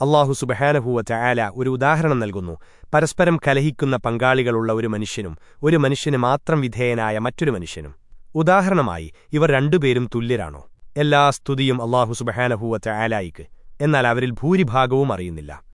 അള്ളാഹു സുബഹാനഹൂവ ചായാല ഒരു ഉദാഹരണം നൽകുന്നു. പരസ്പരം കലഹിക്കുന്ന പങ്കാളികളുള്ള ഒരു മനുഷ്യനും ഒരു മനുഷ്യന് മാത്രം വിധേയനായ മറ്റൊരു മനുഷ്യനും. ഉദാഹരണമായി ഇവർ രണ്ടുപേരും തുല്യരാണോ? എല്ലാ സ്തുതിയും അള്ളാഹു സുബഹാനഹൂവ ചായാലായിക്ക് എന്നാൽ അവരിൽ ഭൂരിഭാഗവും അറിയുന്നില്ല.